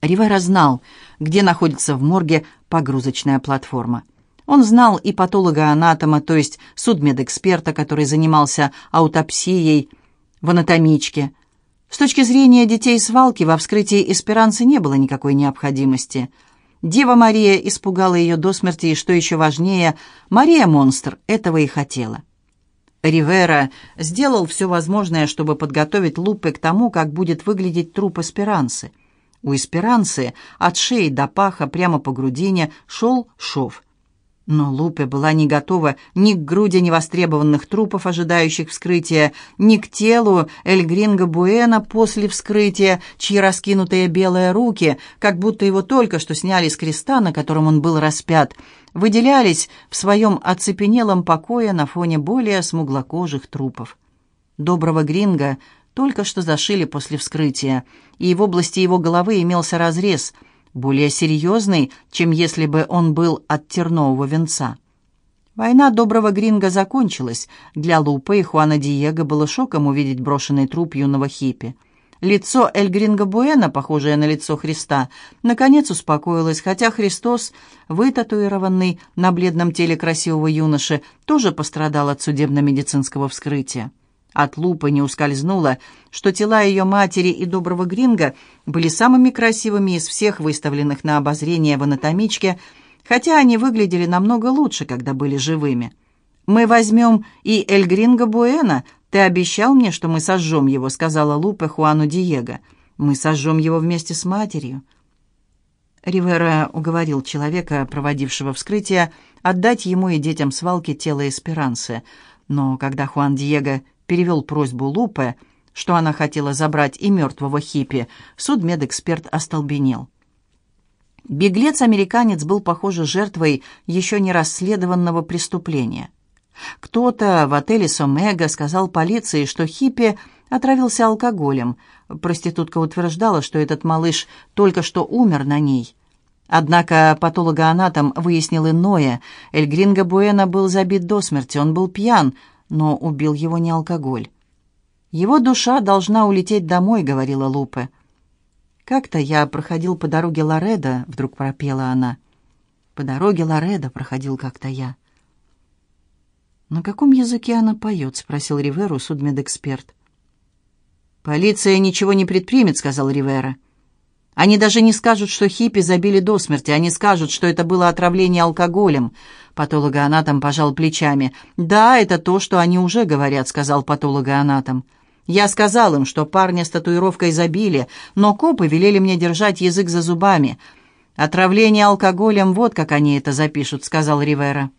Ривера знал, где находится в морге погрузочная платформа. Он знал и патолога-анатома, то есть судмедэксперта, который занимался аутопсией в анатомичке. С точки зрения детей свалки во вскрытии эсперанцы не было никакой необходимости. Дева Мария испугала ее до смерти, и, что еще важнее, Мария-монстр этого и хотела. Ривера сделал все возможное, чтобы подготовить Лупе к тому, как будет выглядеть труп эсперанцы – у эсперанцы от шеи до паха прямо по грудине шел шов. Но Лупе была не готова ни к груди невостребованных трупов, ожидающих вскрытия, ни к телу Эль Гринго Буэна после вскрытия, чьи раскинутые белые руки, как будто его только что сняли с креста, на котором он был распят, выделялись в своем оцепенелом покое на фоне более смуглокожих трупов. Доброго Гринга только что зашили после вскрытия, и в области его головы имелся разрез, более серьезный, чем если бы он был от тернового венца. Война доброго Гринга закончилась. Для Лупы и Хуана Диего было шоком увидеть брошенный труп юного хиппи. Лицо Эль Гринго Буэна, похожее на лицо Христа, наконец успокоилось, хотя Христос, вытатуированный на бледном теле красивого юноши, тоже пострадал от судебно-медицинского вскрытия. От лупы не ускользнуло, что тела ее матери и доброго Гринга были самыми красивыми из всех выставленных на обозрение в анатомичке, хотя они выглядели намного лучше, когда были живыми. «Мы возьмем и Эль Гринго Буэна. Ты обещал мне, что мы сожжем его», — сказала Лупе Хуану Диего. «Мы сожжем его вместе с матерью». Ривера уговорил человека, проводившего вскрытие, отдать ему и детям свалки тело Эсперанцы. Но когда Хуан Диего перевел просьбу Лупе, что она хотела забрать и мертвого хиппи, судмедэксперт остолбенел. Беглец-американец был, похоже, жертвой еще не расследованного преступления. Кто-то в отеле Сомега сказал полиции, что хиппи отравился алкоголем. Проститутка утверждала, что этот малыш только что умер на ней. Однако патологоанатом выяснил иное. Эль Гринго Буэна был забит до смерти, он был пьян, но убил его не алкоголь. «Его душа должна улететь домой», — говорила Лупе. «Как-то я проходил по дороге Лореда», — вдруг пропела она. «По дороге Лореда проходил как-то я». «На каком языке она поет?» — спросил Риверу судмедэксперт. «Полиция ничего не предпримет», — сказал Ривера. Они даже не скажут, что хиппи забили до смерти. Они скажут, что это было отравление алкоголем. Патологоанатом пожал плечами. «Да, это то, что они уже говорят», — сказал патологоанатом. «Я сказал им, что парня с татуировкой забили, но копы велели мне держать язык за зубами. Отравление алкоголем, вот как они это запишут», — сказал Ривера.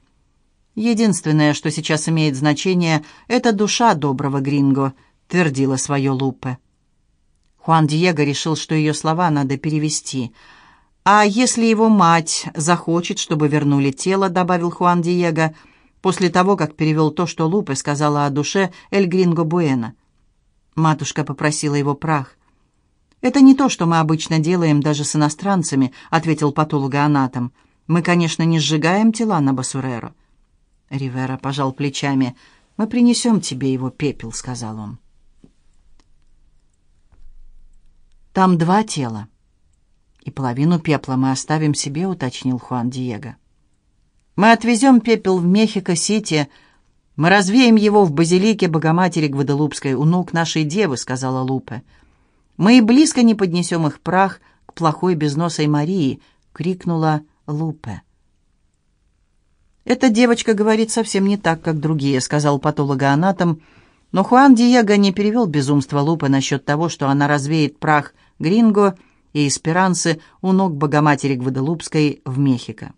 «Единственное, что сейчас имеет значение, это душа доброго Гринго», — твердила свое Лупе. Хуан Диего решил, что ее слова надо перевести. «А если его мать захочет, чтобы вернули тело», — добавил Хуан Диего, после того, как перевел то, что Лупе сказала о душе Эль Гринго Буэна. Матушка попросила его прах. «Это не то, что мы обычно делаем даже с иностранцами», — ответил патологоанатом. «Мы, конечно, не сжигаем тела на Басуреро». Ривера пожал плечами. «Мы принесем тебе его пепел», — сказал он. Там два тела. И половину пепла мы оставим себе, уточнил Хуан Диего. Мы отвезем пепел в Мехико-Сити. Мы развеем его в базилике Богоматери Гваделупской у ног нашей девы, сказала Лупе. Мы и близко не поднесем их прах к плохой безносой Марии, крикнула Лупе. «Эта девочка говорит совсем не так, как другие», — сказал патологоанатом, — но Хуан Диего не перевел безумство Лупы насчет того, что она развеет прах Гринго и Эсперанцы у ног Богоматери Гваделупской в Мехико.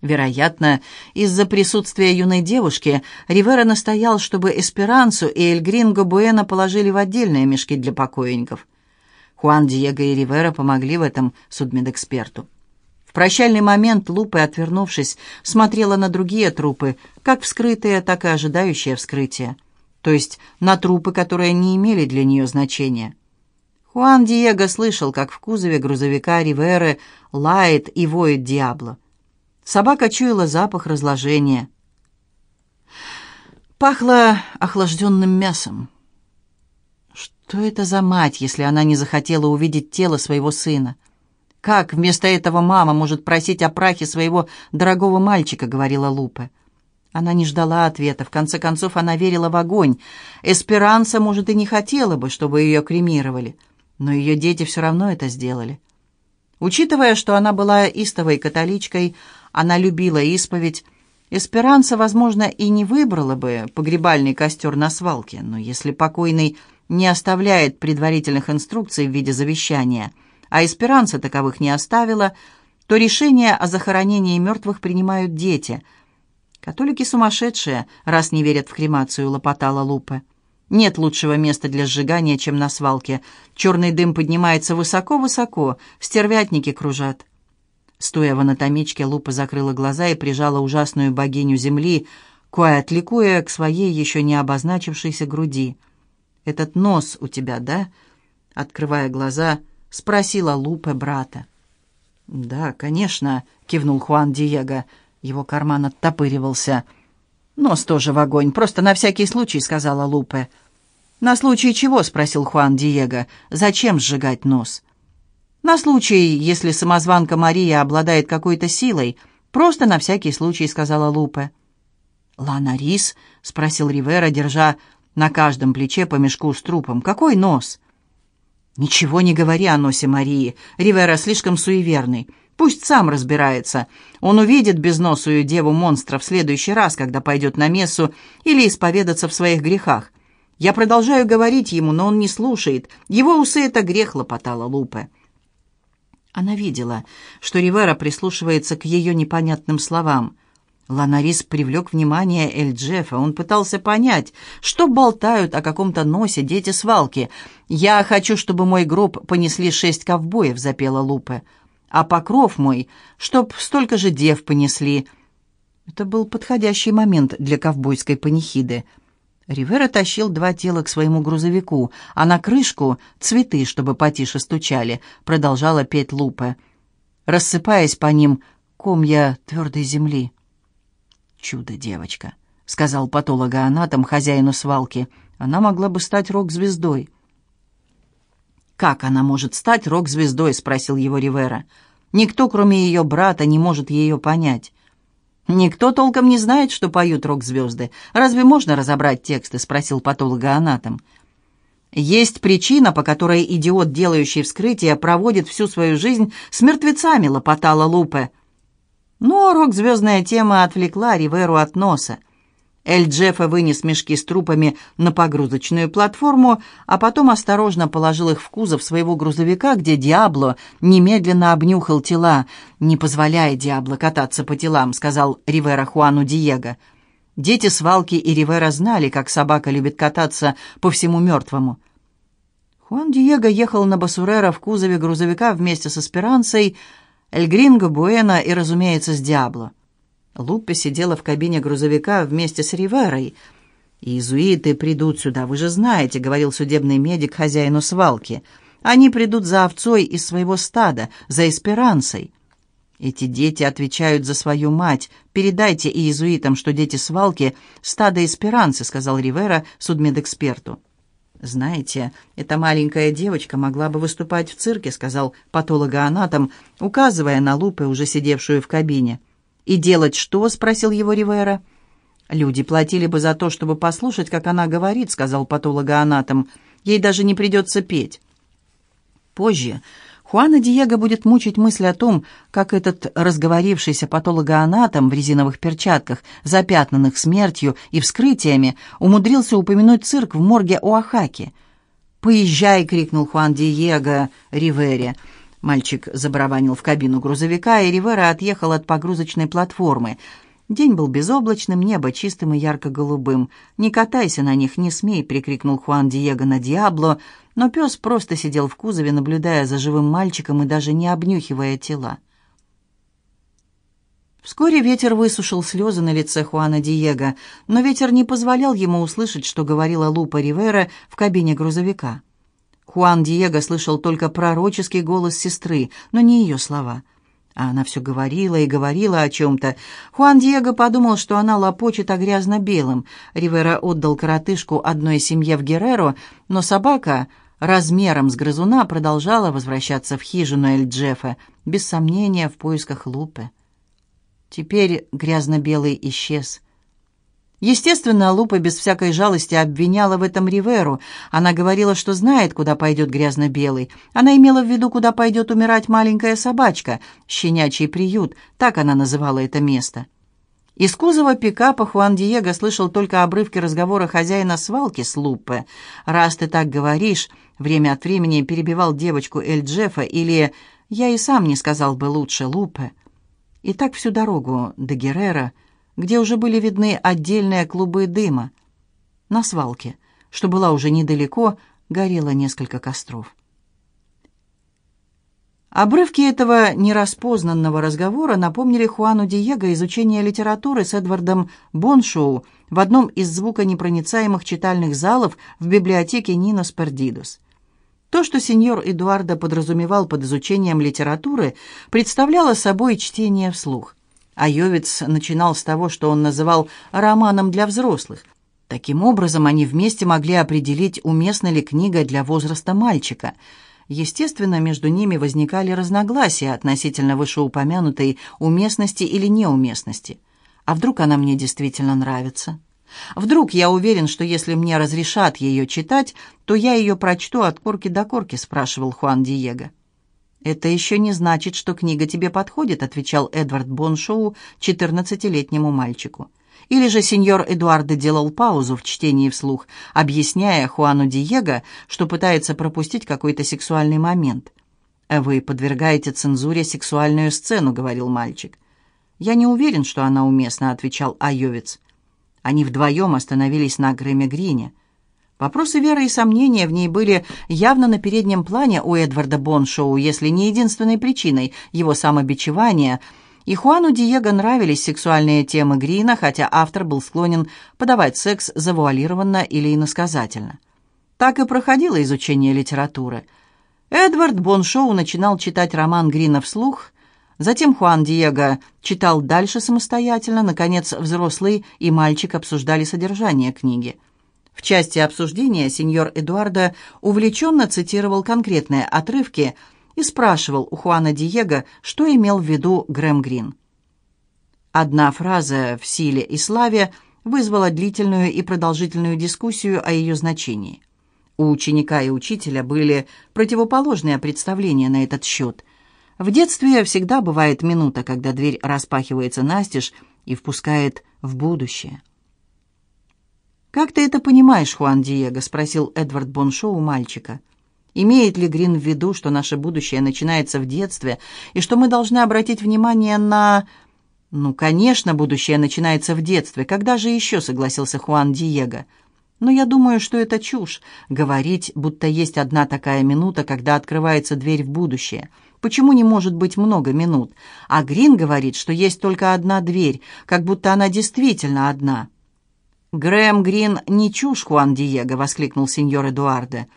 Вероятно, из-за присутствия юной девушки Ривера настоял, чтобы Эсперансу и Эль Гринго Буэна положили в отдельные мешки для покойников. Хуан Диего и Ривера помогли в этом судмедэксперту. В прощальный момент Лупа, отвернувшись, смотрела на другие трупы, как вскрытые, так и ожидающие вскрытия то есть на трупы, которые не имели для нее значения. Хуан Диего слышал, как в кузове грузовика Риверы лает и воет Диабло. Собака чуяла запах разложения. Пахло охлажденным мясом. Что это за мать, если она не захотела увидеть тело своего сына? Как вместо этого мама может просить о прахе своего дорогого мальчика, говорила Лупе. Она не ждала ответа. В конце концов, она верила в огонь. Эсперанса, может, и не хотела бы, чтобы ее кремировали. Но ее дети все равно это сделали. Учитывая, что она была истовой католичкой, она любила исповедь, Эсперанса, возможно, и не выбрала бы погребальный костер на свалке, но если покойный не оставляет предварительных инструкций в виде завещания, а Эсперанса таковых не оставила, то решение о захоронении мертвых принимают дети. «Католики сумасшедшие, раз не верят в кремацию», — лопотала Лупе. «Нет лучшего места для сжигания, чем на свалке. Черный дым поднимается высоко-высоко, стервятники кружат». Стоя в анатомичке, Лупа закрыла глаза и прижала ужасную богиню земли, кое отликуя к своей еще не обозначившейся груди. «Этот нос у тебя, да?» Открывая глаза, спросила Лупе брата. «Да, конечно», — кивнул Хуан Диего. Его карман оттопыривался. «Нос тоже в огонь, просто на всякий случай», — сказала Лупе. «На случай чего?» — спросил Хуан Диего. «Зачем сжигать нос?» «На случай, если самозванка Мария обладает какой-то силой. Просто на всякий случай», — сказала Лупе. «Лана Рис?» — спросил Ривера, держа на каждом плече по мешку с трупом. «Какой нос?» «Ничего не говори о носе Марии. Ривера слишком суеверный. Пусть сам разбирается. Он увидит безносую деву-монстра в следующий раз, когда пойдет на мессу или исповедаться в своих грехах. Я продолжаю говорить ему, но он не слушает. Его усы — это грех», — лопотала Лупе. Она видела, что Ривера прислушивается к ее непонятным словам. Ланарис привлек внимание Эль Джеффа. Он пытался понять, что болтают о каком-то носе дети свалки. «Я хочу, чтобы мой гроб понесли шесть ковбоев», — запела Лупе. «А покров мой, чтоб столько же дев понесли». Это был подходящий момент для ковбойской панихиды. Ривера тащил два тела к своему грузовику, а на крышку — цветы, чтобы потише стучали, продолжала петь Лупе, рассыпаясь по ним комья твердой земли. «Чудо, девочка», — сказал патологоанатом хозяину свалки. «Она могла бы стать рок-звездой». «Как она может стать рок-звездой?» — спросил его Ривера. «Никто, кроме ее брата, не может ее понять». «Никто толком не знает, что поют рок-звезды. Разве можно разобрать тексты?» — спросил патологоанатом. «Есть причина, по которой идиот, делающий вскрытие, проводит всю свою жизнь с мертвецами», — лопотала Лупе. Но рок-звездная тема отвлекла Риверу от носа. Эль Джеффа вынес мешки с трупами на погрузочную платформу, а потом осторожно положил их в кузов своего грузовика, где Диабло немедленно обнюхал тела. «Не позволяй Диабло кататься по телам», — сказал Ривера Хуану Диего. Дети свалки и Ривера знали, как собака любит кататься по всему мертвому. Хуан Диего ехал на Басурера в кузове грузовика вместе с Эсперансой, Эль Гринго, Буэна и, разумеется, с Диабло. Луппе сидела в кабине грузовика вместе с Риверой. «Иезуиты придут сюда, вы же знаете», — говорил судебный медик хозяину свалки. «Они придут за овцой из своего стада, за эсперансой». «Эти дети отвечают за свою мать. Передайте иезуитам, что дети свалки — стадо эсперанцы», — сказал Ривера судмедэксперту. «Знаете, эта маленькая девочка могла бы выступать в цирке», — сказал патологоанатом, указывая на Лупе, уже сидевшую в кабине. «И делать что?» — спросил его Ривера. «Люди платили бы за то, чтобы послушать, как она говорит», — сказал патологоанатом. «Ей даже не придется петь». Позже Хуана Диего будет мучить мысль о том, как этот разговорившийся патологоанатом в резиновых перчатках, запятнанных смертью и вскрытиями, умудрился упомянуть цирк в морге Оахаки. «Поезжай!» — крикнул Хуан Диего Ривере. Мальчик забарабанил в кабину грузовика, и Ривера отъехал от погрузочной платформы. День был безоблачным, небо чистым и ярко-голубым. «Не катайся на них, не смей!» — прикрикнул Хуан Диего на Диабло, но пес просто сидел в кузове, наблюдая за живым мальчиком и даже не обнюхивая тела. Вскоре ветер высушил слезы на лице Хуана Диего, но ветер не позволял ему услышать, что говорила Лупа Ривера в кабине грузовика. Хуан Диего слышал только пророческий голос сестры, но не ее слова — А она все говорила и говорила о чем-то. Хуан Диего подумал, что она лопочет о грязно-белом. Ривера отдал коротышку одной семье в Герреро, но собака размером с грызуна продолжала возвращаться в хижину Эль Джеффа, без сомнения в поисках Лупы. Теперь грязно-белый исчез. Естественно, Лупа без всякой жалости обвиняла в этом Риверу. Она говорила, что знает, куда пойдет грязно-белый. Она имела в виду, куда пойдет умирать маленькая собачка, щенячий приют, так она называла это место. Из кузова пикапа Хуан Диего слышал только обрывки разговора хозяина свалки с Лупе. «Раз ты так говоришь», время от времени перебивал девочку Эль Джеффа или «я и сам не сказал бы лучше Лупе». И так всю дорогу до Геррера – где уже были видны отдельные клубы дыма. На свалке, что была уже недалеко, горело несколько костров. Обрывки этого нераспознанного разговора напомнили Хуану Диего изучение литературы с Эдвардом Боншоу в одном из звуконепроницаемых читальных залов в библиотеке Нинос Пердидос. То, что сеньор Эдуардо подразумевал под изучением литературы, представляло собой чтение вслух – Айовец начинал с того, что он называл «романом для взрослых». Таким образом, они вместе могли определить, уместна ли книга для возраста мальчика. Естественно, между ними возникали разногласия относительно вышеупомянутой уместности или неуместности. А вдруг она мне действительно нравится? Вдруг я уверен, что если мне разрешат ее читать, то я ее прочту от корки до корки, спрашивал Хуан Диего. «Это еще не значит, что книга тебе подходит», отвечал Эдвард Боншоу четырнадцатилетнему мальчику. Или же сеньор Эдуардо делал паузу в чтении вслух, объясняя Хуану Диего, что пытается пропустить какой-то сексуальный момент. «Вы подвергаете цензуре сексуальную сцену», — говорил мальчик. «Я не уверен, что она уместна», — отвечал Айовец. Они вдвоем остановились на Грэме Грине — Вопросы веры и сомнения в ней были явно на переднем плане у Эдварда Боншоу, если не единственной причиной его самобичевания. И Хуану Диего нравились сексуальные темы Грина, хотя автор был склонен подавать секс завуалированно или иносказательно. Так и проходило изучение литературы. Эдвард Боншоу начинал читать роман Грина вслух, затем Хуан Диего читал дальше самостоятельно, наконец взрослый и мальчик обсуждали содержание книги – в части обсуждения сеньор Эдуардо увлеченно цитировал конкретные отрывки и спрашивал у Хуана Диего, что имел в виду Грэм Грин. Одна фраза в силе и славе вызвала длительную и продолжительную дискуссию о ее значении. У ученика и учителя были противоположные представления на этот счет. В детстве всегда бывает минута, когда дверь распахивается настежь и впускает в будущее. «Как ты это понимаешь, Хуан Диего?» — спросил Эдвард Боншоу мальчика. «Имеет ли Грин в виду, что наше будущее начинается в детстве, и что мы должны обратить внимание на...» «Ну, конечно, будущее начинается в детстве. Когда же еще?» — согласился Хуан Диего. «Но я думаю, что это чушь. Говорить, будто есть одна такая минута, когда открывается дверь в будущее. Почему не может быть много минут? А Грин говорит, что есть только одна дверь, как будто она действительно одна». «Грэм Грин не чушь, Хуан Диего!» — воскликнул сеньор Эдуардо.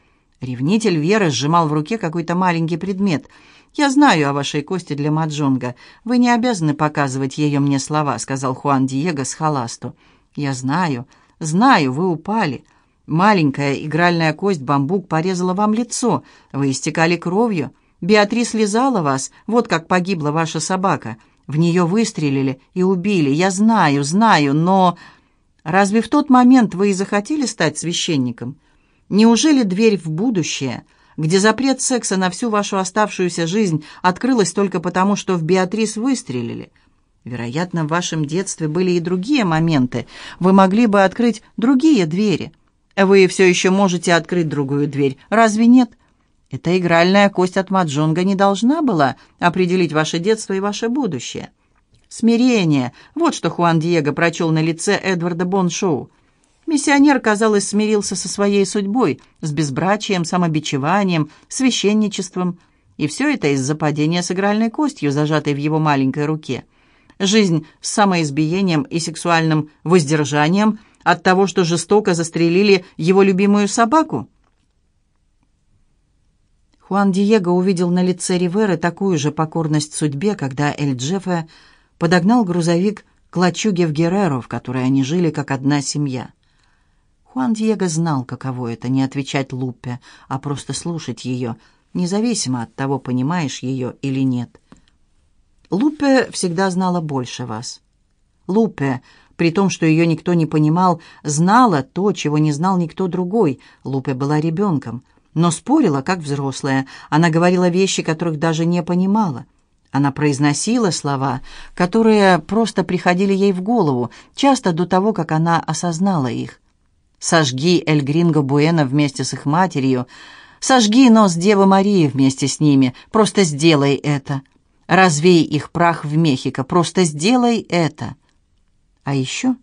Ревнитель Веры сжимал в руке какой-то маленький предмет. «Я знаю о вашей кости для маджонга. Вы не обязаны показывать ее мне слова», — сказал Хуан Диего с халасту. «Я знаю, знаю, вы упали. Маленькая игральная кость бамбук порезала вам лицо. Вы истекали кровью. Беатрис лизала вас. Вот как погибла ваша собака. В нее выстрелили и убили. Я знаю, знаю, но...» Разве в тот момент вы и захотели стать священником? Неужели дверь в будущее, где запрет секса на всю вашу оставшуюся жизнь открылась только потому, что в Беатрис выстрелили? Вероятно, в вашем детстве были и другие моменты. Вы могли бы открыть другие двери. Вы все еще можете открыть другую дверь. Разве нет? Эта игральная кость от Маджонга не должна была определить ваше детство и ваше будущее. Смирение. Вот что Хуан Диего прочел на лице Эдварда Боншоу. Миссионер, казалось, смирился со своей судьбой, с безбрачием, самобичеванием, священничеством. И все это из-за падения с игральной костью, зажатой в его маленькой руке. Жизнь с самоизбиением и сексуальным воздержанием от того, что жестоко застрелили его любимую собаку. Хуан Диего увидел на лице Риверы такую же покорность судьбе, когда Эль Джеффе подогнал грузовик к лачуге в Герреро, в которой они жили как одна семья. Хуан Диего знал, каково это, не отвечать Лупе, а просто слушать ее, независимо от того, понимаешь ее или нет. Лупе всегда знала больше вас. Лупе, при том, что ее никто не понимал, знала то, чего не знал никто другой. Лупе была ребенком, но спорила, как взрослая. Она говорила вещи, которых даже не понимала. Она произносила слова, которые просто приходили ей в голову, часто до того, как она осознала их. «Сожги Эль Гринго Буэна вместе с их матерью», «Сожги нос Девы Марии вместе с ними, просто сделай это», «Развей их прах в Мехико, просто сделай это». А еще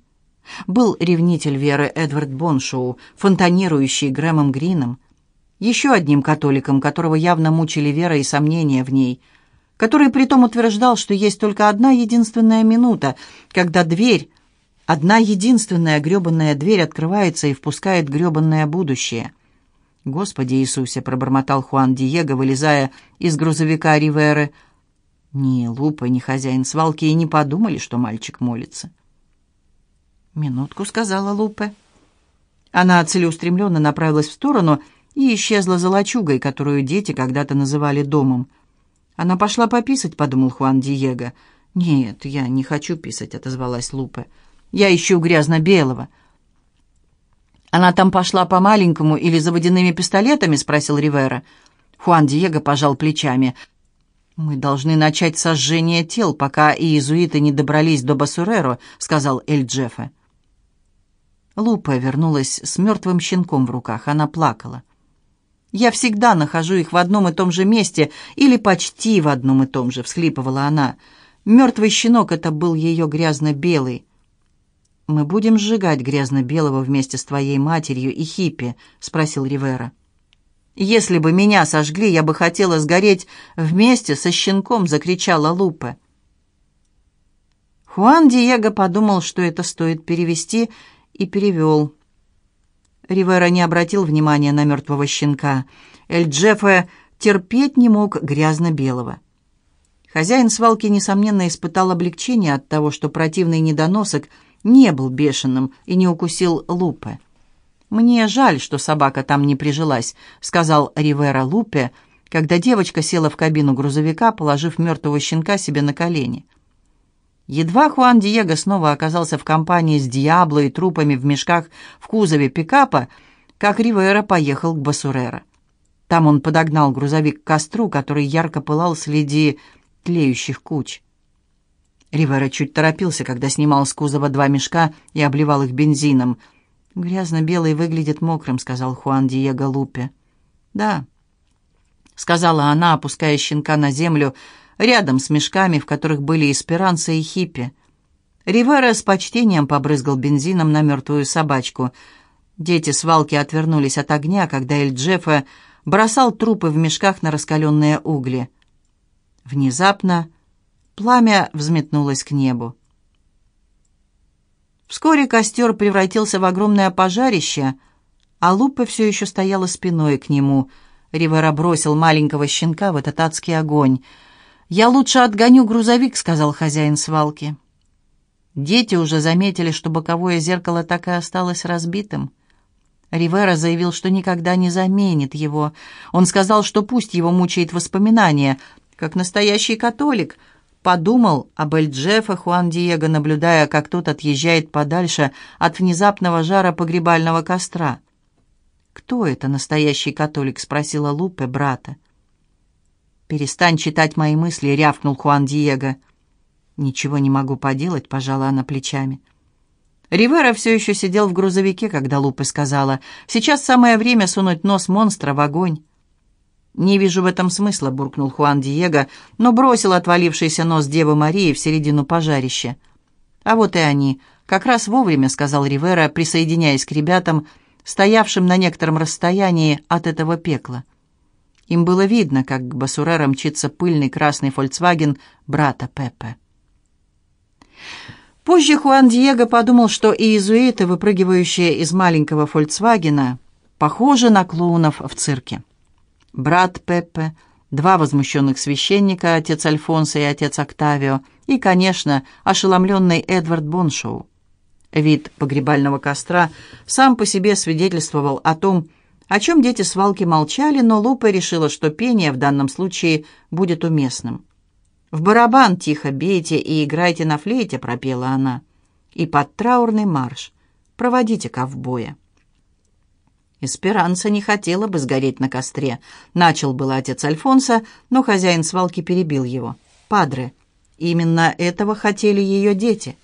был ревнитель Веры Эдвард Боншоу, фонтанирующий Грэмом Грином, еще одним католиком, которого явно мучили вера и сомнения в ней, который притом утверждал, что есть только одна единственная минута, когда дверь, одна единственная гребанная дверь открывается и впускает гребанное будущее. «Господи Иисусе!» — пробормотал Хуан Диего, вылезая из грузовика Риверы. Ни Лупа, ни хозяин свалки и не подумали, что мальчик молится. «Минутку», — сказала Лупе. Она целеустремленно направилась в сторону и исчезла за лачугой, которую дети когда-то называли домом. «Она пошла пописать», — подумал Хуан Диего. «Нет, я не хочу писать», — отозвалась Лупе. «Я ищу грязно-белого». «Она там пошла по-маленькому или за водяными пистолетами?» — спросил Ривера. Хуан Диего пожал плечами. «Мы должны начать сожжение тел, пока иезуиты не добрались до Басуреро», — сказал Эль Джеффе. Лупа вернулась с мертвым щенком в руках. Она плакала. «Я всегда нахожу их в одном и том же месте, или почти в одном и том же», — всхлипывала она. «Мертвый щенок — это был ее грязно-белый». «Мы будем сжигать грязно-белого вместе с твоей матерью и хиппи?» — спросил Ривера. «Если бы меня сожгли, я бы хотела сгореть вместе со щенком», — закричала Лупе. Хуан Диего подумал, что это стоит перевести, и перевел. Ривера не обратил внимания на мертвого щенка. Эль Джеффе терпеть не мог грязно-белого. Хозяин свалки, несомненно, испытал облегчение от того, что противный недоносок не был бешеным и не укусил Лупе. «Мне жаль, что собака там не прижилась», — сказал Ривера Лупе, когда девочка села в кабину грузовика, положив мертвого щенка себе на колени. Едва Хуан Диего снова оказался в компании с Диабло и трупами в мешках в кузове пикапа, как Ривера поехал к Басурера. Там он подогнал грузовик к костру, который ярко пылал среди тлеющих куч. Ривера чуть торопился, когда снимал с кузова два мешка и обливал их бензином. «Грязно-белый выглядит мокрым», — сказал Хуан Диего Лупе. «Да», — сказала она, опуская щенка на землю, — рядом с мешками, в которых были эсперанца и хиппи. Ривера с почтением побрызгал бензином на мертвую собачку. Дети свалки отвернулись от огня, когда Эль Джеффа бросал трупы в мешках на раскаленные угли. Внезапно пламя взметнулось к небу. Вскоре костер превратился в огромное пожарище, а Лупа все еще стояла спиной к нему. Ривера бросил маленького щенка в этот адский огонь — «Я лучше отгоню грузовик», — сказал хозяин свалки. Дети уже заметили, что боковое зеркало так и осталось разбитым. Ривера заявил, что никогда не заменит его. Он сказал, что пусть его мучает воспоминания, как настоящий католик. Подумал об Эль-Джефе Хуан Диего, наблюдая, как тот отъезжает подальше от внезапного жара погребального костра. «Кто это настоящий католик?» — спросила Лупе брата. «Перестань читать мои мысли», — рявкнул Хуан Диего. «Ничего не могу поделать», — пожала она плечами. Ривера все еще сидел в грузовике, когда Лупа сказала, «Сейчас самое время сунуть нос монстра в огонь». «Не вижу в этом смысла», — буркнул Хуан Диего, но бросил отвалившийся нос Девы Марии в середину пожарища. «А вот и они. Как раз вовремя», — сказал Ривера, присоединяясь к ребятам, стоявшим на некотором расстоянии от этого пекла. Им было видно, как к Басурера мчится пыльный красный «Фольксваген» брата Пепе. Позже Хуан Диего подумал, что иезуиты, выпрыгивающие из маленького «Фольксвагена», похожи на клоунов в цирке. брат Пеппе, два возмущенных священника, отец Альфонсо и отец Октавио, и, конечно, ошеломленный Эдвард Боншоу. Вид погребального костра сам по себе свидетельствовал о том, о чем дети свалки молчали, но Лупа решила, что пение в данном случае будет уместным. «В барабан тихо бейте и играйте на флейте», — пропела она. «И под траурный марш проводите ковбоя». Эсперанца не хотела бы сгореть на костре. Начал был отец Альфонса, но хозяин свалки перебил его. «Падре, именно этого хотели ее дети».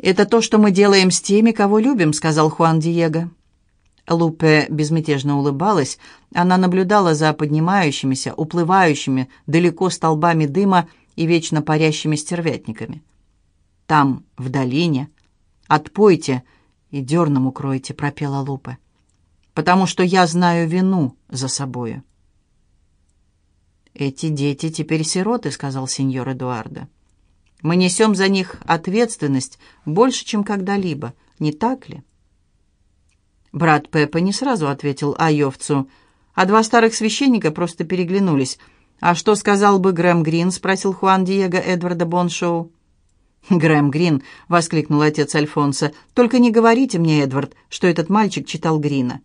«Это то, что мы делаем с теми, кого любим», — сказал Хуан Диего. Лупе безмятежно улыбалась. Она наблюдала за поднимающимися, уплывающими далеко столбами дыма и вечно парящими стервятниками. «Там, в долине, отпойте», — и дерном укройте», — пропела Лупе, «потому что я знаю вину за собою». «Эти дети теперь сироты», — сказал сеньор Эдуардо. «Мы несем за них ответственность больше, чем когда-либо, не так ли?» Брат Пеппа не сразу ответил Айовцу, а два старых священника просто переглянулись. «А что сказал бы Грэм Грин?» — спросил Хуан Диего Эдварда Боншоу. «Грэм Грин!» — воскликнул отец Альфонса. «Только не говорите мне, Эдвард, что этот мальчик читал Грина».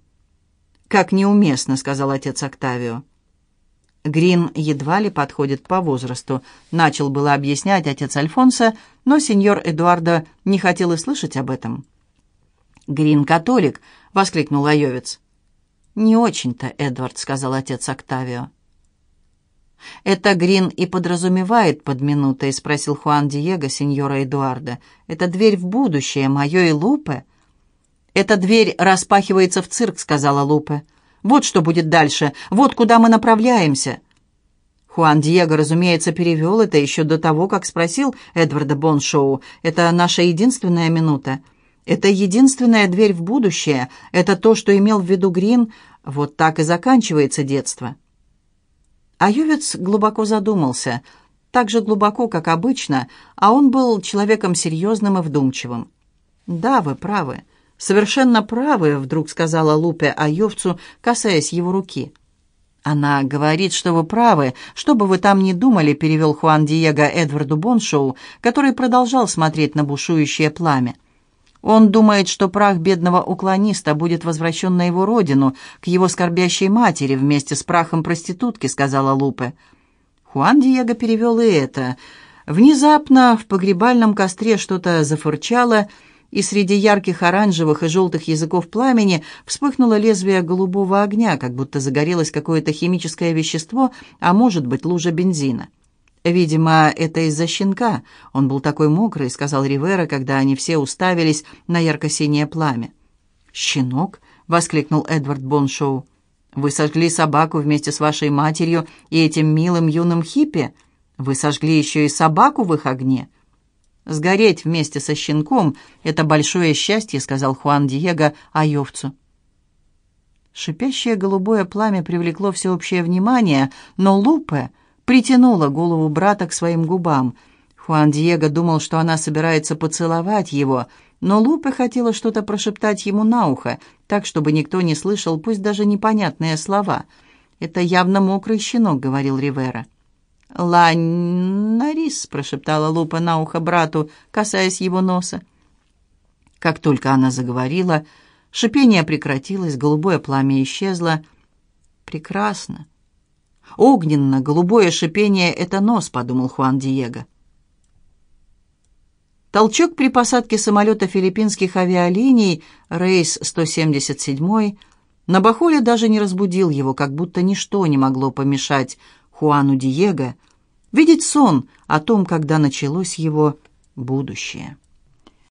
«Как неуместно», — сказал отец Октавио. Грин едва ли подходит по возрасту. Начал было объяснять отец Альфонса, но сеньор Эдуардо не хотел и слышать об этом. «Грин католик», — воскликнул Айовец. «Не очень-то, Эдвард», — сказал отец Октавио. «Это Грин и подразумевает под минутой?» — спросил Хуан Диего сеньора Эдуарда. «Это дверь в будущее, мое и Лупе?» «Эта дверь распахивается в цирк», — сказала Лупе. «Вот что будет дальше, вот куда мы направляемся». Хуан Диего, разумеется, перевел это еще до того, как спросил Эдварда Боншоу. «Это наша единственная минута. Это единственная дверь в будущее. Это то, что имел в виду Грин. Вот так и заканчивается детство». А Ювец глубоко задумался, так же глубоко, как обычно, а он был человеком серьезным и вдумчивым. «Да, вы правы, совершенно правы», — вдруг сказала Лупе Айовцу, касаясь его руки. «Она говорит, что вы правы, что бы вы там ни думали», — перевел Хуан Диего Эдварду Боншоу, который продолжал смотреть на бушующее пламя. Он думает, что прах бедного уклониста будет возвращен на его родину, к его скорбящей матери, вместе с прахом проститутки», — сказала Лупе. Хуан Диего перевел и это. Внезапно в погребальном костре что-то зафырчало, и среди ярких оранжевых и желтых языков пламени вспыхнуло лезвие голубого огня, как будто загорелось какое-то химическое вещество, а может быть лужа бензина. «Видимо, это из-за щенка. Он был такой мокрый», — сказал Ривера, когда они все уставились на ярко-синее пламя. «Щенок?» — воскликнул Эдвард Боншоу. «Вы сожгли собаку вместе с вашей матерью и этим милым юным хиппи? Вы сожгли еще и собаку в их огне?» «Сгореть вместе со щенком — это большое счастье», — сказал Хуан Диего Айовцу. Шипящее голубое пламя привлекло всеобщее внимание, но Лупе притянула голову брата к своим губам. Хуан Диего думал, что она собирается поцеловать его, но Лупе хотела что-то прошептать ему на ухо, так, чтобы никто не слышал, пусть даже непонятные слова. «Это явно мокрый щенок», — говорил Ривера. «Ланарис», — прошептала Лупа на ухо брату, касаясь его носа. Как только она заговорила, шипение прекратилось, голубое пламя исчезло. «Прекрасно. Огненно-голубое шипение — это нос, подумал Хуан Диего. Толчок при посадке самолета филиппинских авиалиний, рейс 177 на Бахоле даже не разбудил его, как будто ничто не могло помешать Хуану Диего видеть сон о том, когда началось его будущее.